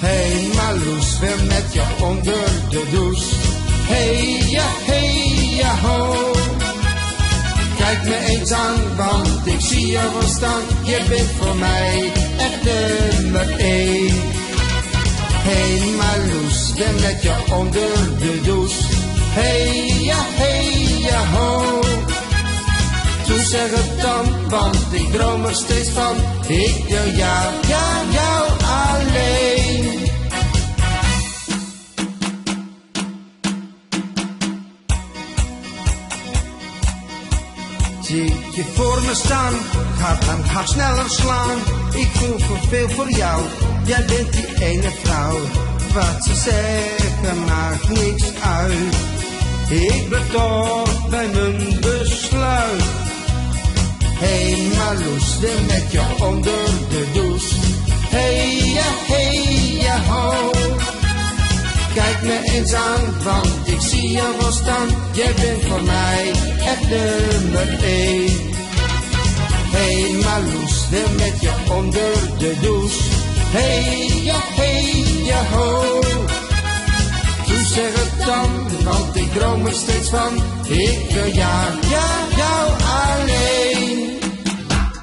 Marloes, weer met je onder de douche. Hey ja, hey ja, ho. Kijk me eens aan, want ik zie je wel staan. Je bent voor mij echt nummer één. Hey Marloes, weer met je onder de douche. Hey ja, hey ja, ho. Toen zeg het dan, want ik droom er steeds van. Ik wil jou, ja, Zie je voor me staan, gaat dan gaat sneller slaan. Ik voel veel voor jou, jij bent die ene vrouw. Wat ze zeggen maakt niks uit. Ik ben toch bij mijn besluit. Hey Marloes, weer met je onder de douche. Hey ja, hey ja, ho. Kijk me eens aan, want ik zie je wel staan. Jij bent voor mij echt nummer één. Hey Marloes, weer met je onder de douche. Hey ja, hey ja, ho. Toen zeg het dan, want ik droom er steeds van. Ik wil ja, alleen.